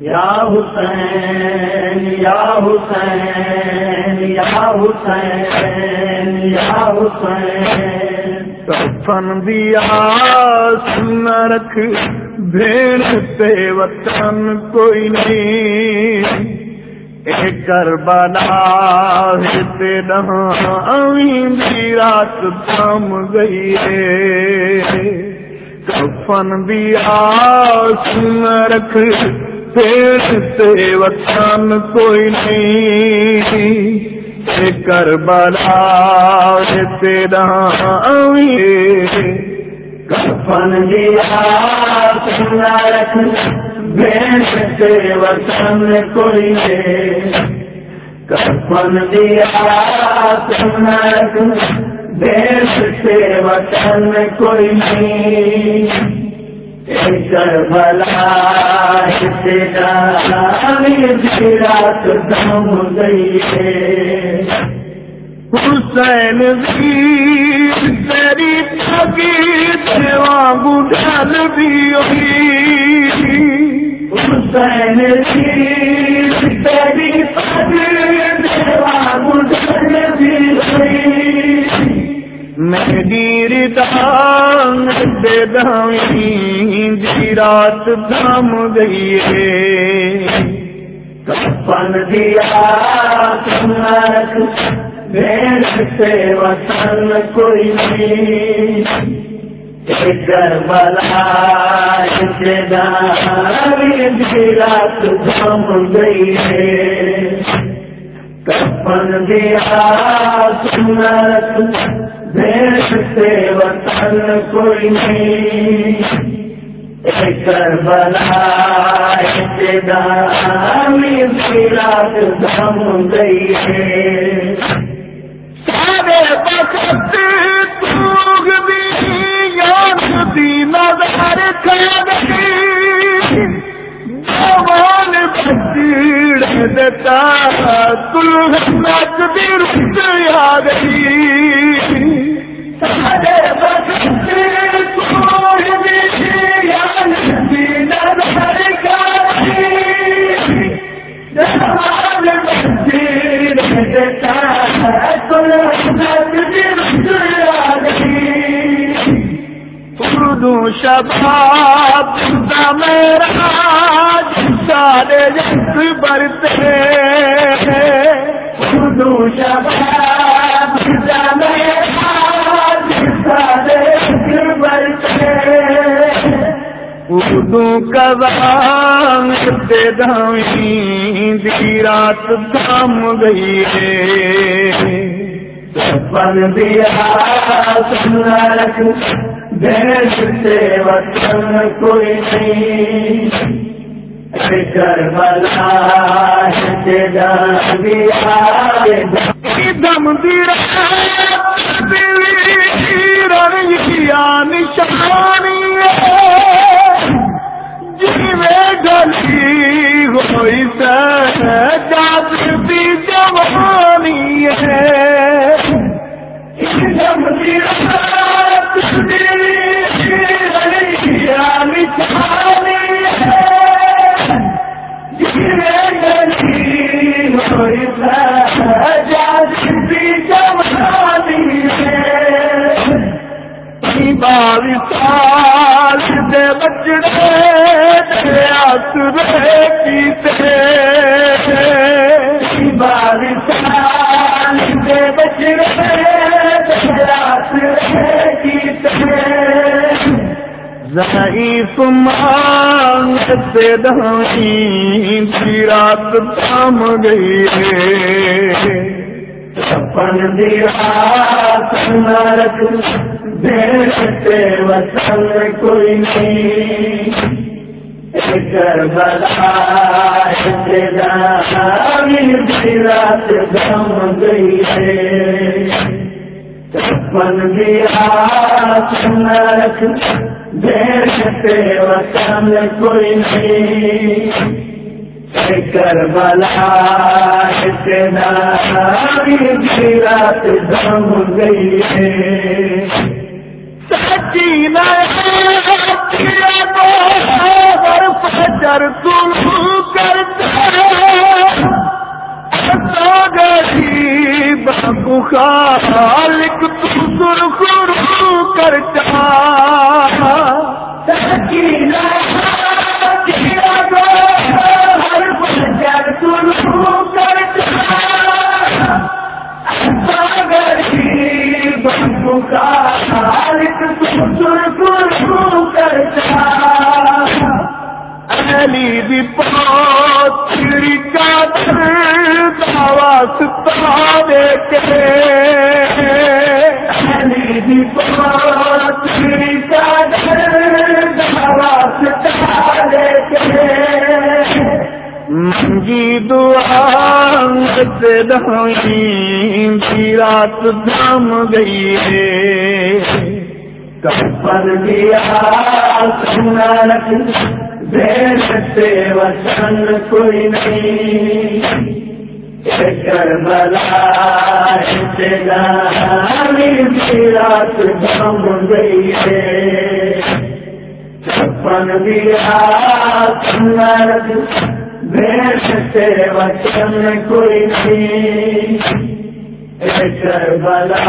یا حسین یا حسین یا حسین یا حسین۔ کفن دیا سن رکھ، بھیڑ سے وطن کوئی نہیں۔ ایک کربلا ہے تیرا امین دی رات تھم گئی ہے۔ کفن دیا سن رکھ بھیڑ وطن کوئی نہیں۔ کربلا تیرا کفن دیا سنا رکھ بھینس وطن کوئی ہے کفن دیا سنا رکھ بھینس وطن کوئی نہیں۔ کربلا تیرا رات دم گئی ہے حسین تیری سیوا بڑھل بھی ہوئی حسین تیری تھکی سیوا بڑھل بھی ہوئی میری دان دے دیں جی رات تھم گئی ہے۔ کپن دیا سنک بھیڑ سے وطن کوئی نہیں۔ کربلا کے دان جی رات تھم گئی ہے۔ کپن دیا سنک سے وطن کوئی نہیں کربلا رات دم گئی ہے سارے وقت توگ بھی یاد کر جوان دیتا تلغ نک دی یاد ہی شباب میرا سارے جس برتے اردو شباب دے دیں دی رات دام گئی ہے۔ بن دیا سنک دیش سے وطن کوئی نہیں۔ دان دیا دم دی رات رن ہوئی سات جوانی ہے۔ دم دی رات کیا نشانی بال بچڑے بارش دے بچڑے ضعیف مانگ سے دہیں کی رات تھام گئی ہے۔ سپن دیا سنرک دیش سے وطن کوئی نہیں۔ گئی ہے سپن دیا دیش وطن کوئی نہیں کربلا رات دم گئی ہے سچی نہ فجر تم کرتا کرتا علی دی پاتری کا درد آواز تارے کے۔ منگی دعا سے دہی رات دھم گئی ہے۔ پر دیا سنت دیش سے وسن کوئی نہیں کربلا رات جم گئی ہے چھپن دیا سنت دیش سے وسن کوئی نہیں کربلا